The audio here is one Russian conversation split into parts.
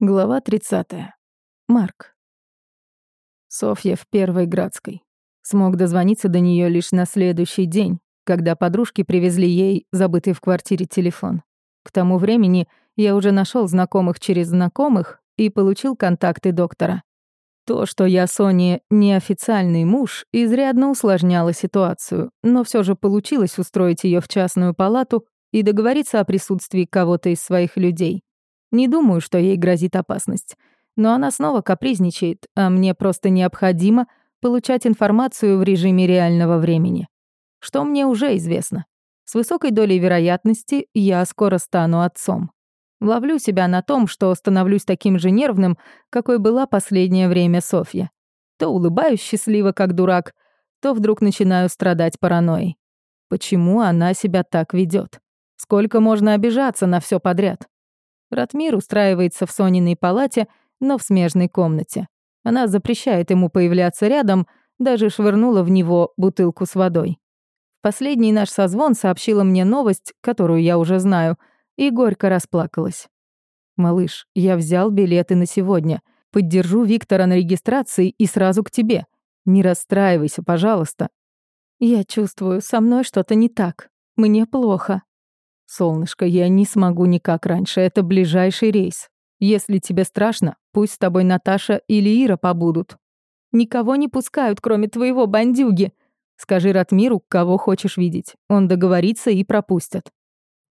Глава 30. Марк. Софья в Первой Градской. Смог дозвониться до нее лишь на следующий день, когда подружки привезли ей забытый в квартире телефон. К тому времени я уже нашел знакомых через знакомых и получил контакты доктора. То, что я Соне неофициальный муж, изрядно усложняло ситуацию, но все же получилось устроить ее в частную палату и договориться о присутствии кого-то из своих людей. Не думаю, что ей грозит опасность. Но она снова капризничает, а мне просто необходимо получать информацию в режиме реального времени. Что мне уже известно. С высокой долей вероятности я скоро стану отцом. Ловлю себя на том, что становлюсь таким же нервным, какой была последнее время Софья. То улыбаюсь счастливо, как дурак, то вдруг начинаю страдать паранойей. Почему она себя так ведет? Сколько можно обижаться на все подряд? Ратмир устраивается в Сониной палате, но в смежной комнате. Она запрещает ему появляться рядом, даже швырнула в него бутылку с водой. Последний наш созвон сообщила мне новость, которую я уже знаю, и горько расплакалась. «Малыш, я взял билеты на сегодня. Поддержу Виктора на регистрации и сразу к тебе. Не расстраивайся, пожалуйста». «Я чувствую, со мной что-то не так. Мне плохо», «Солнышко, я не смогу никак раньше, это ближайший рейс. Если тебе страшно, пусть с тобой Наташа или Ира побудут. Никого не пускают, кроме твоего бандюги. Скажи Ратмиру, кого хочешь видеть. Он договорится и пропустят».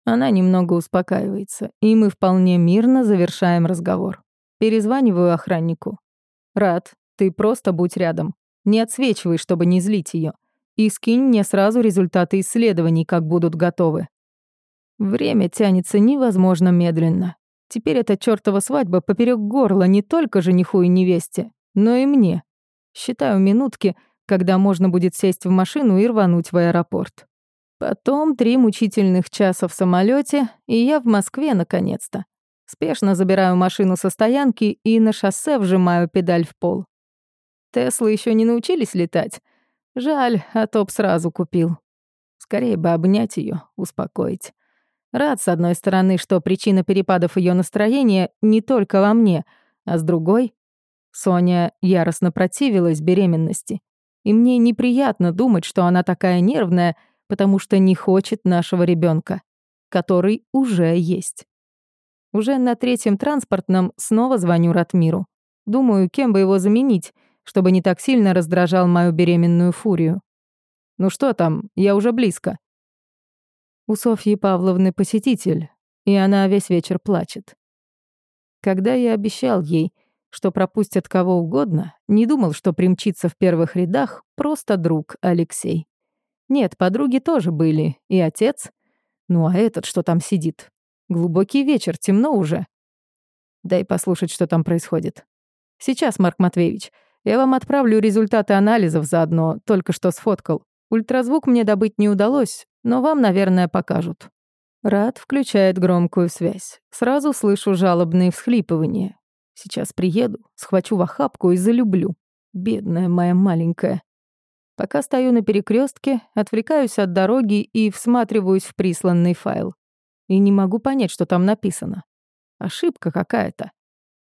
Она немного успокаивается, и мы вполне мирно завершаем разговор. Перезваниваю охраннику. «Рад, ты просто будь рядом. Не отсвечивай, чтобы не злить ее. И скинь мне сразу результаты исследований, как будут готовы. Время тянется невозможно медленно. Теперь эта чёртова свадьба поперёк горла не только жениху и невесте, но и мне. Считаю минутки, когда можно будет сесть в машину и рвануть в аэропорт. Потом три мучительных часа в самолёте, и я в Москве наконец-то. Спешно забираю машину со стоянки и на шоссе вжимаю педаль в пол. Теслы ещё не научились летать. Жаль, а топ сразу купил. Скорее бы обнять её, успокоить. Рад, с одной стороны, что причина перепадов ее настроения не только во мне, а с другой — Соня яростно противилась беременности. И мне неприятно думать, что она такая нервная, потому что не хочет нашего ребенка, который уже есть. Уже на третьем транспортном снова звоню Ратмиру. Думаю, кем бы его заменить, чтобы не так сильно раздражал мою беременную фурию. «Ну что там, я уже близко», у Софьи Павловны посетитель, и она весь вечер плачет. Когда я обещал ей, что пропустят кого угодно, не думал, что примчится в первых рядах просто друг Алексей. Нет, подруги тоже были, и отец. Ну а этот, что там сидит? Глубокий вечер, темно уже. Дай послушать, что там происходит. Сейчас, Марк Матвеевич, я вам отправлю результаты анализов заодно, только что сфоткал. Ультразвук мне добыть не удалось, но вам, наверное, покажут». Рад включает громкую связь. Сразу слышу жалобные всхлипывания. Сейчас приеду, схвачу в охапку и залюблю. Бедная моя маленькая. Пока стою на перекрестке, отвлекаюсь от дороги и всматриваюсь в присланный файл. И не могу понять, что там написано. Ошибка какая-то.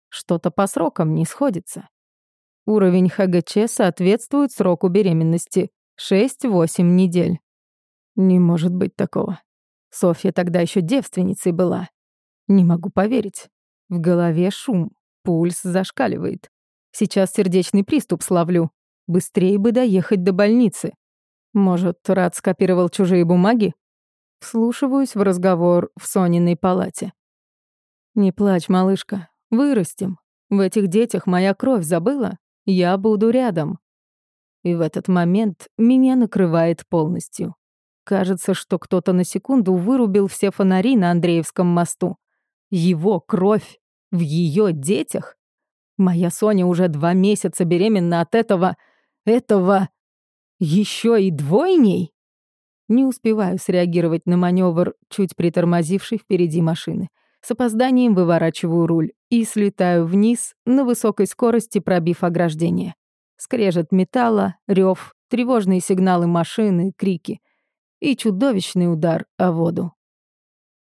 Что-то по срокам не сходится. Уровень ХГЧ соответствует сроку беременности. 6-8 недель. Не может быть такого. Софья тогда еще девственницей была. Не могу поверить. В голове шум, пульс зашкаливает. Сейчас сердечный приступ славлю. Быстрее бы доехать до больницы. Может, Рад скопировал чужие бумаги? Вслушиваюсь в разговор в Сониной палате. «Не плачь, малышка. Вырастем. В этих детях моя кровь забыла. Я буду рядом. И в этот момент меня накрывает полностью. Кажется, что кто-то на секунду вырубил все фонари на Андреевском мосту. Его кровь в ее детях? Моя Соня уже два месяца беременна от этого... этого... еще и двойней? Не успеваю среагировать на маневр, чуть притормозивший впереди машины. С опозданием выворачиваю руль и слетаю вниз на высокой скорости, пробив ограждение. Скрежет металла, рев, тревожные сигналы машины, крики и чудовищный удар о воду.